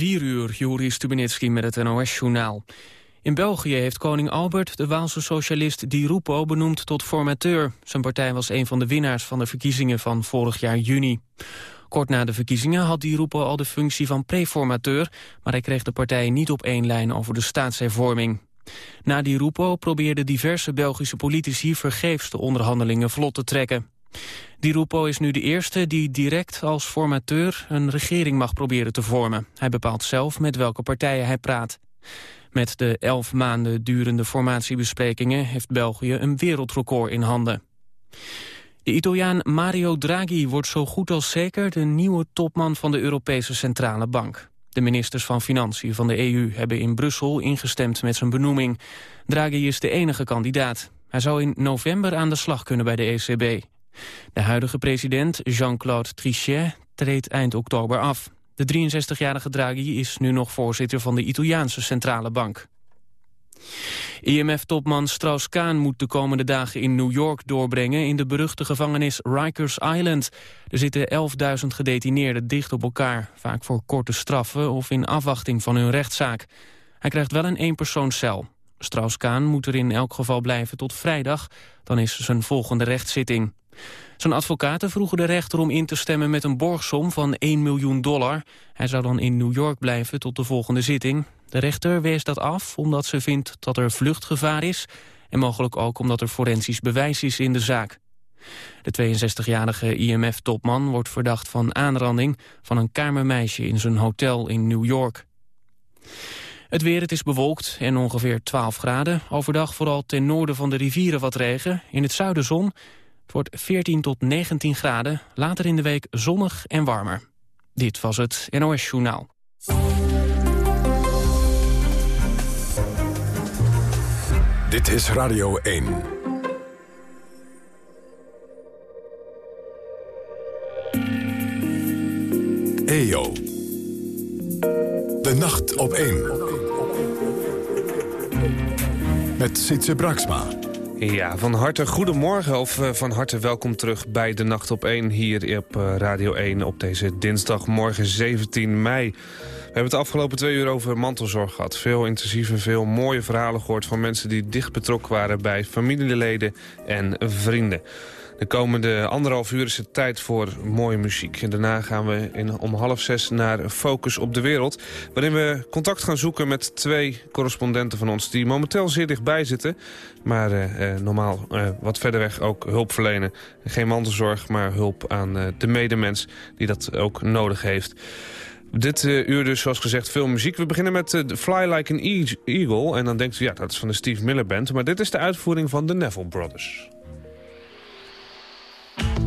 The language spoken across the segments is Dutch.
4 uur, Juri Stubenitski met het NOS-journaal. In België heeft koning Albert de Waalse socialist Di Rupo benoemd tot formateur. Zijn partij was een van de winnaars van de verkiezingen van vorig jaar juni. Kort na de verkiezingen had Di Rupo al de functie van preformateur... maar hij kreeg de partij niet op één lijn over de staatshervorming. Na Di Rupo probeerden diverse Belgische politici vergeefs de onderhandelingen vlot te trekken. Di Rupo is nu de eerste die direct als formateur een regering mag proberen te vormen. Hij bepaalt zelf met welke partijen hij praat. Met de elf maanden durende formatiebesprekingen heeft België een wereldrecord in handen. De Italiaan Mario Draghi wordt zo goed als zeker de nieuwe topman van de Europese Centrale Bank. De ministers van Financiën van de EU hebben in Brussel ingestemd met zijn benoeming. Draghi is de enige kandidaat. Hij zou in november aan de slag kunnen bij de ECB. De huidige president, Jean-Claude Trichet, treedt eind oktober af. De 63-jarige Draghi is nu nog voorzitter van de Italiaanse Centrale Bank. IMF-topman Strauss-Kaan moet de komende dagen in New York doorbrengen... in de beruchte gevangenis Rikers Island. Er zitten 11.000 gedetineerden dicht op elkaar... vaak voor korte straffen of in afwachting van hun rechtszaak. Hij krijgt wel een eenpersoonscel. Strauss-Kaan moet er in elk geval blijven tot vrijdag. Dan is zijn volgende rechtszitting. Zijn advocaten vroegen de rechter om in te stemmen met een borgsom van 1 miljoen dollar. Hij zou dan in New York blijven tot de volgende zitting. De rechter wees dat af omdat ze vindt dat er vluchtgevaar is... en mogelijk ook omdat er forensisch bewijs is in de zaak. De 62-jarige IMF-topman wordt verdacht van aanranding... van een kamermeisje in zijn hotel in New York. Het weer, het is bewolkt en ongeveer 12 graden. Overdag vooral ten noorden van de rivieren wat regen. In het zuiden zon. Het wordt 14 tot 19 graden. Later in de week zonnig en warmer. Dit was het NOS Journaal. Dit is Radio 1. EO. De nacht op 1. Met Sietse Braksma. Ja, van harte goedemorgen of uh, van harte welkom terug bij De Nacht op 1... hier op uh, Radio 1 op deze dinsdagmorgen 17 mei. We hebben het afgelopen twee uur over mantelzorg gehad. Veel intensieve, veel mooie verhalen gehoord van mensen die dicht betrokken waren bij familieleden en vrienden. De komende anderhalf uur is het tijd voor mooie muziek. Daarna gaan we in, om half zes naar Focus op de Wereld... waarin we contact gaan zoeken met twee correspondenten van ons... die momenteel zeer dichtbij zitten, maar uh, normaal uh, wat verder weg ook hulp verlenen. Geen mantelzorg, maar hulp aan de medemens die dat ook nodig heeft. Dit uh, uur dus, zoals gezegd, veel muziek. We beginnen met uh, Fly Like an Eagle. En dan denkt u, ja, dat is van de Steve Miller Band. Maar dit is de uitvoering van de Neville Brothers.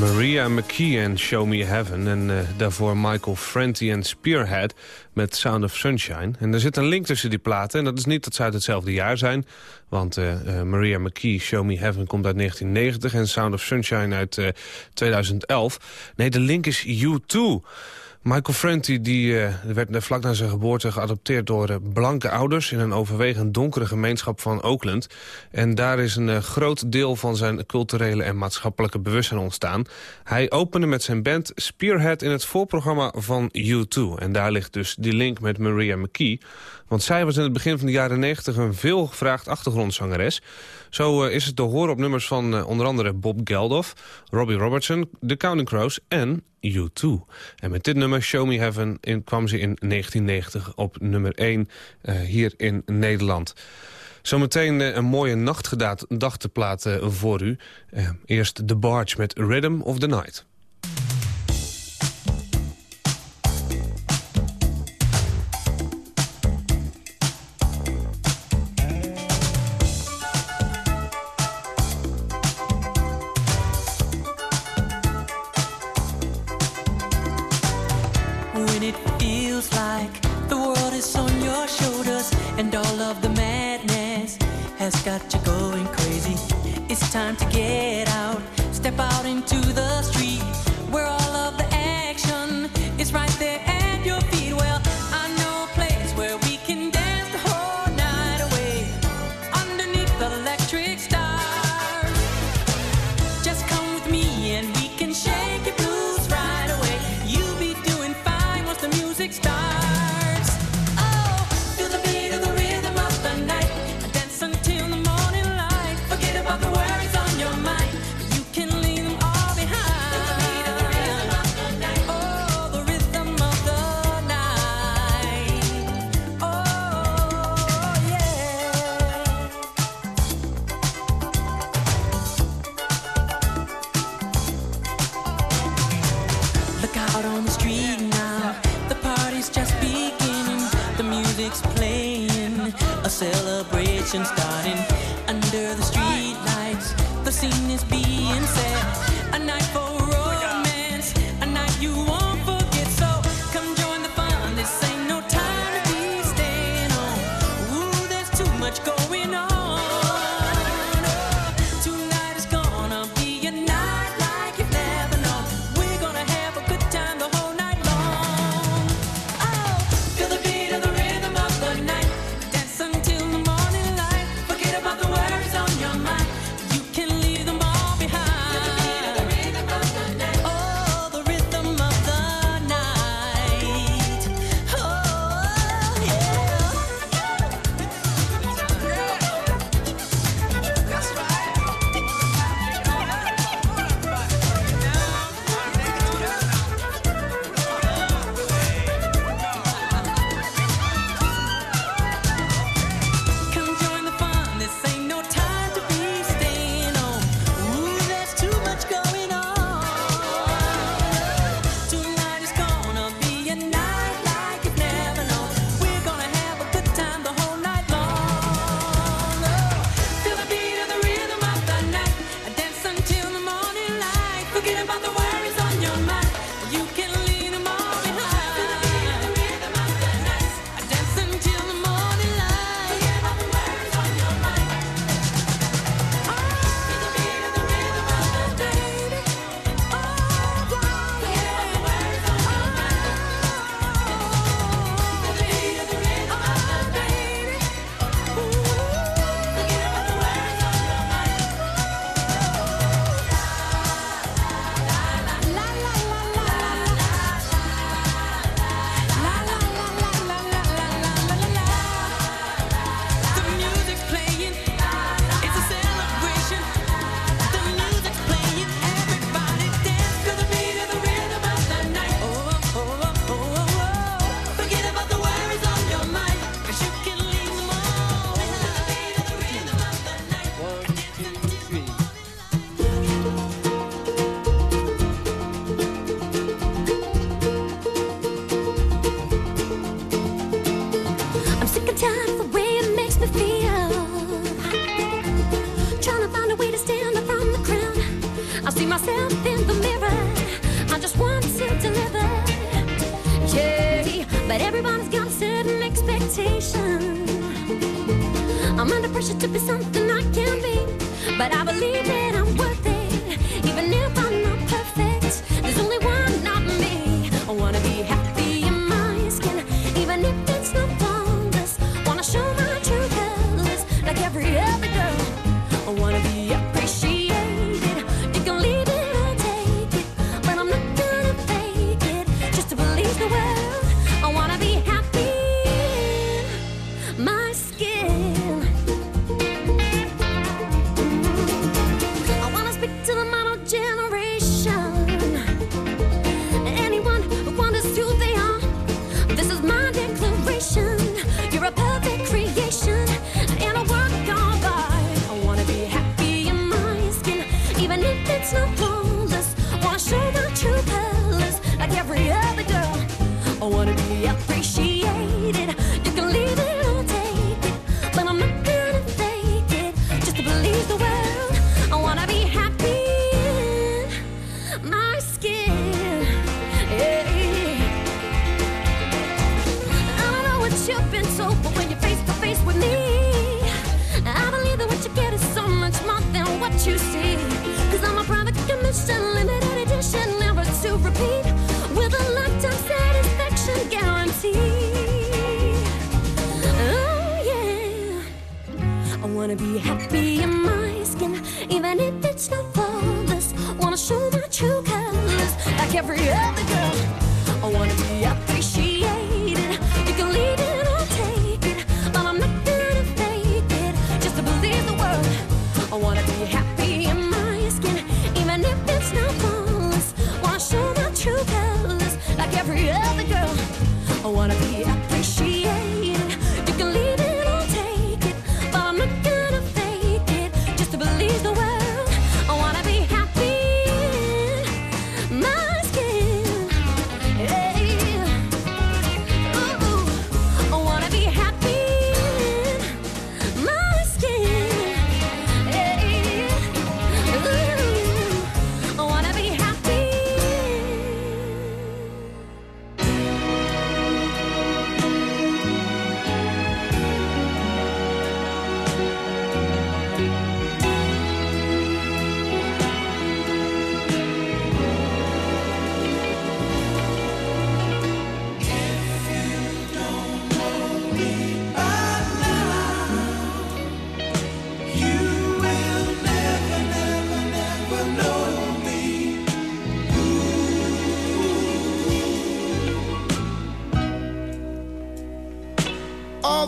Maria McKee en Show Me Heaven. En uh, daarvoor Michael Franti en Spearhead met Sound of Sunshine. En er zit een link tussen die platen. En dat is niet dat ze uit hetzelfde jaar zijn. Want uh, uh, Maria McKee, Show Me Heaven, komt uit 1990... en Sound of Sunshine uit 2011. Nee, de link is U2... Michael Franti die, uh, werd vlak na zijn geboorte geadopteerd door uh, blanke ouders... in een overwegend donkere gemeenschap van Oakland. En daar is een uh, groot deel van zijn culturele en maatschappelijke bewustzijn ontstaan. Hij opende met zijn band Spearhead in het voorprogramma van U2. En daar ligt dus die link met Maria McKee. Want zij was in het begin van de jaren 90 een veelgevraagd achtergrondzangeres. Zo is het te horen op nummers van onder andere Bob Geldof, Robbie Robertson, The Counting Crows en U2. En met dit nummer, Show Me Heaven, in, kwam ze in 1990 op nummer 1 uh, hier in Nederland. Zometeen een mooie nachtgedachte uh, voor u. eerst The Barge met Rhythm of the Night. See myself in the mirror.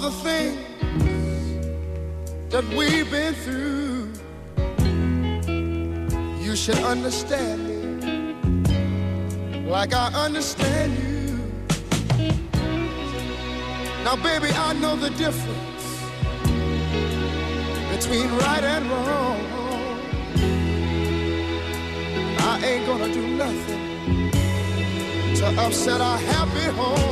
the things that we've been through. You should understand me like I understand you. Now, baby, I know the difference between right and wrong. I ain't gonna do nothing to upset our happy home.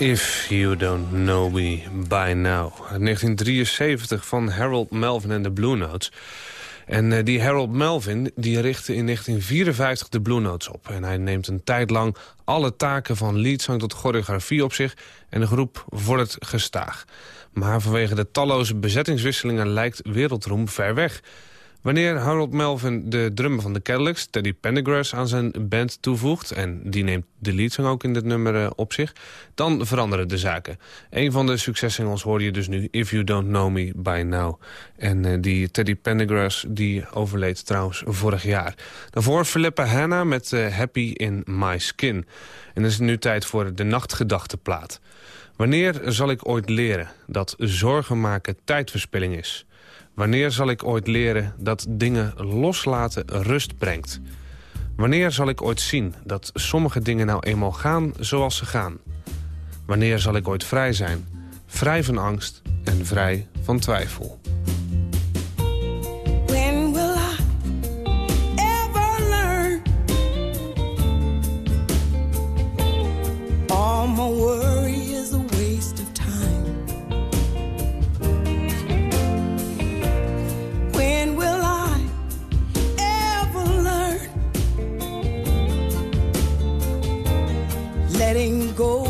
If You Don't Know Me By Now. 1973 van Harold Melvin en de Blue Notes. En uh, die Harold Melvin die richtte in 1954 de Blue Notes op. En hij neemt een tijd lang alle taken van leadzang tot choreografie op zich... en de groep vordert gestaag. Maar vanwege de talloze bezettingswisselingen lijkt wereldroem ver weg... Wanneer Harold Melvin de drummer van de Cadillacs, Teddy Pendergrass, aan zijn band toevoegt... en die neemt de leadsong ook in dit nummer eh, op zich... dan veranderen de zaken. Een van de successingles hoor je dus nu, If You Don't Know Me By Now. En uh, die Teddy Pendergrass die overleed trouwens vorig jaar. Daarvoor Philippa Hanna met uh, Happy in My Skin. En dan is het nu tijd voor de nachtgedachteplaat. Wanneer zal ik ooit leren dat zorgen maken tijdverspilling is... Wanneer zal ik ooit leren dat dingen loslaten rust brengt? Wanneer zal ik ooit zien dat sommige dingen nou eenmaal gaan zoals ze gaan? Wanneer zal ik ooit vrij zijn? Vrij van angst en vrij van twijfel. My go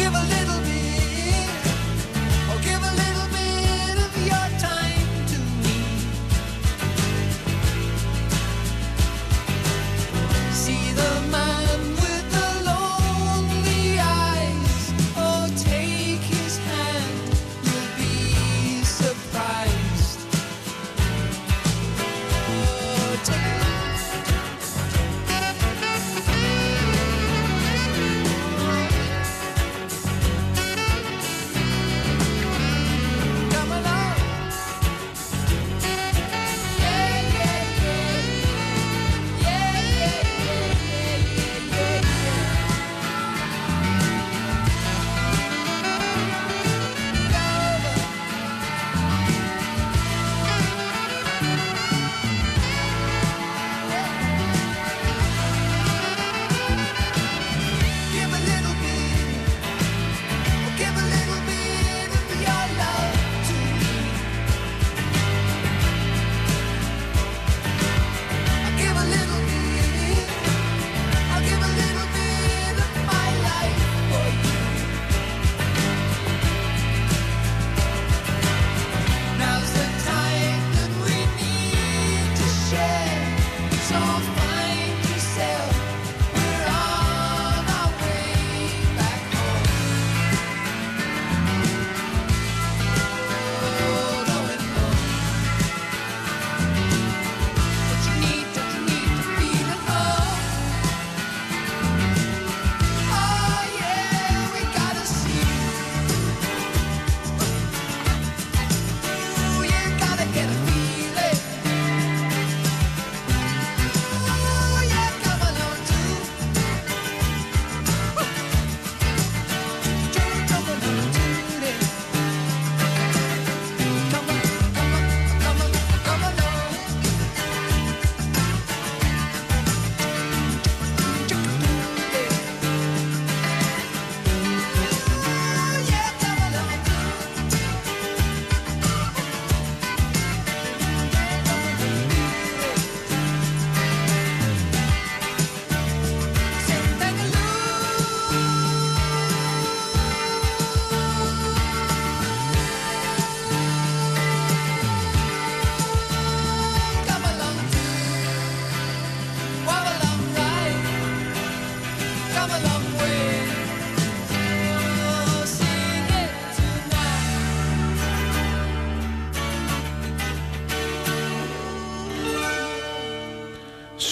Give a little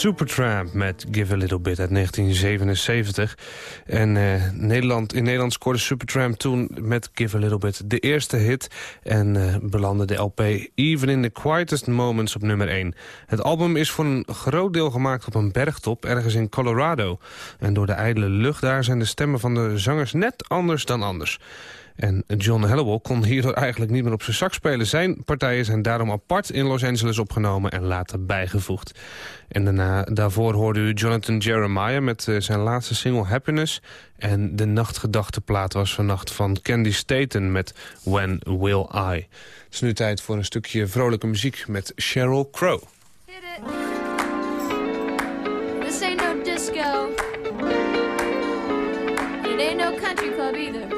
Supertramp met Give a Little Bit uit 1977. En eh, Nederland, in Nederland scoorde Supertramp toen met Give a Little Bit de eerste hit. En eh, belandde de LP Even in the Quietest Moments op nummer 1. Het album is voor een groot deel gemaakt op een bergtop ergens in Colorado. En door de ijdele lucht daar zijn de stemmen van de zangers net anders dan anders. En John Hallowell kon hierdoor eigenlijk niet meer op zijn sax spelen. Zijn partijen zijn daarom apart in Los Angeles opgenomen en later bijgevoegd. En daarna, daarvoor hoorde u Jonathan Jeremiah met eh, zijn laatste single Happiness. En de nachtgedachteplaat was vannacht van Candy Staten met When Will I. Het is nu tijd voor een stukje vrolijke muziek met Sheryl Crow. This ain't no disco. It ain't no country club either.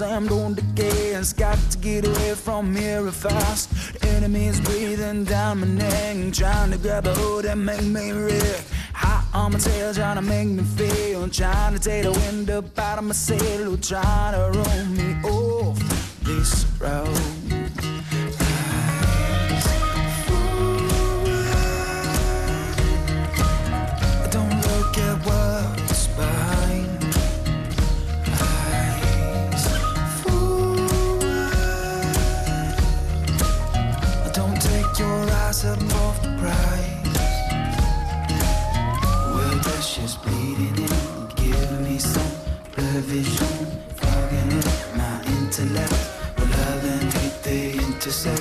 Slammed on the gas. Got to get away from here fast. Enemies breathing down my neck, trying to grab a hold and make me wreck. Hot on my tail, trying to make me feel, trying to take the wind up out of my sail, trying to roll me intellect love helen hit the intercept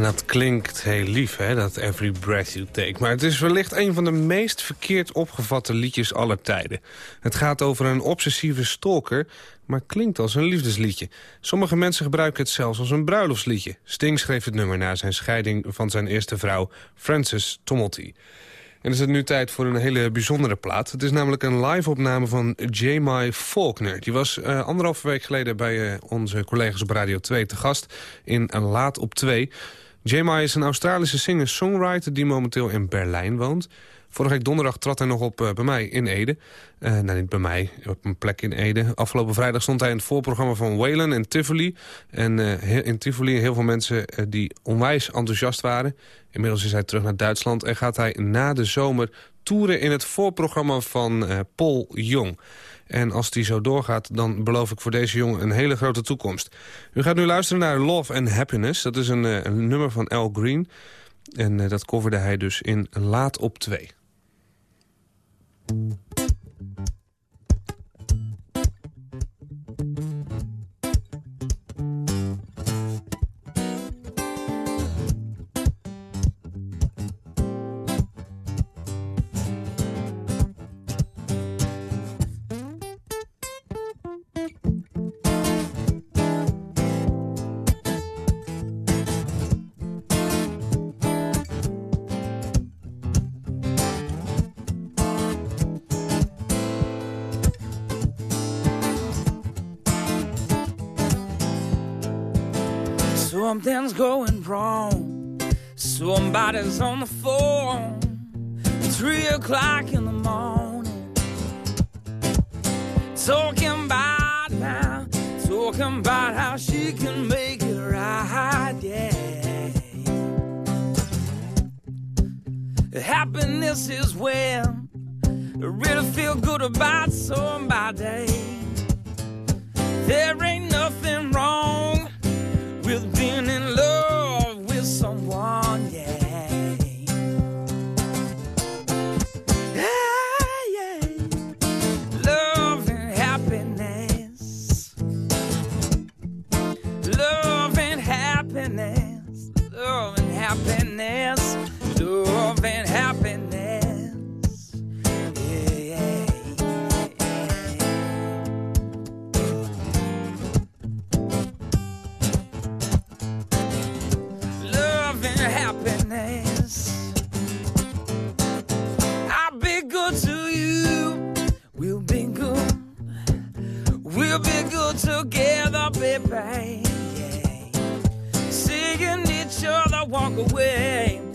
En dat klinkt heel lief, hè, dat Every Breath You Take. Maar het is wellicht een van de meest verkeerd opgevatte liedjes aller tijden. Het gaat over een obsessieve stalker, maar klinkt als een liefdesliedje. Sommige mensen gebruiken het zelfs als een bruiloftsliedje. Sting schreef het nummer na zijn scheiding van zijn eerste vrouw, Frances Tomelty. En is het nu tijd voor een hele bijzondere plaat. Het is namelijk een live-opname van J.M. Faulkner. Die was uh, anderhalve week geleden bij uh, onze collega's op Radio 2 te gast in een Laat op 2. J.M. is een Australische singer-songwriter die momenteel in Berlijn woont. Vorige week donderdag trad hij nog op uh, bij mij in Ede. Uh, nou, niet bij mij, op een plek in Ede. Afgelopen vrijdag stond hij in het voorprogramma van Whalen en Tivoli. En uh, in Tivoli heel veel mensen die onwijs enthousiast waren. Inmiddels is hij terug naar Duitsland en gaat hij na de zomer toeren in het voorprogramma van Paul Jong. En als die zo doorgaat, dan beloof ik voor deze jongen een hele grote toekomst. U gaat nu luisteren naar Love and Happiness. Dat is een, een nummer van Al Green. En dat coverde hij dus in Laat op 2. Something's going wrong. Somebody's on the phone. Three o'clock in the morning. Talking about now. Talking about how she can make it right. Yeah. Happiness is when I really feel good about somebody. There ain't nothing wrong with being in love baby. Yeah. Seeing each other walk away. Away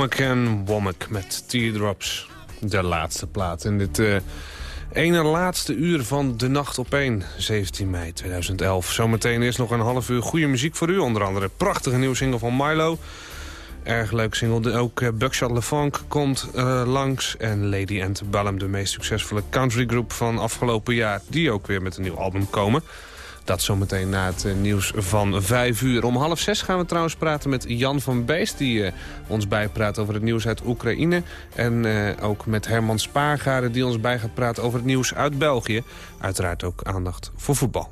Womack en Womack met Teardrops. De laatste plaat in dit eh, ene laatste uur van De Nacht op 1, 17 mei 2011. Zometeen is nog een half uur goede muziek voor u. Onder andere prachtige nieuwe single van Milo. Erg leuk single. Ook uh, Buckshot LeFunk komt eh, langs. En Lady Antebellum, de meest succesvolle countrygroep van afgelopen jaar. Die ook weer met een nieuw album komen. Dat zometeen na het eh, nieuws van 5 uur. Om half zes gaan we trouwens praten met Jan van Beest... die eh, ons bijpraat over het nieuws uit Oekraïne. En eh, ook met Herman Spaargaren die ons bij gaat praten over het nieuws uit België. Uiteraard ook aandacht voor voetbal.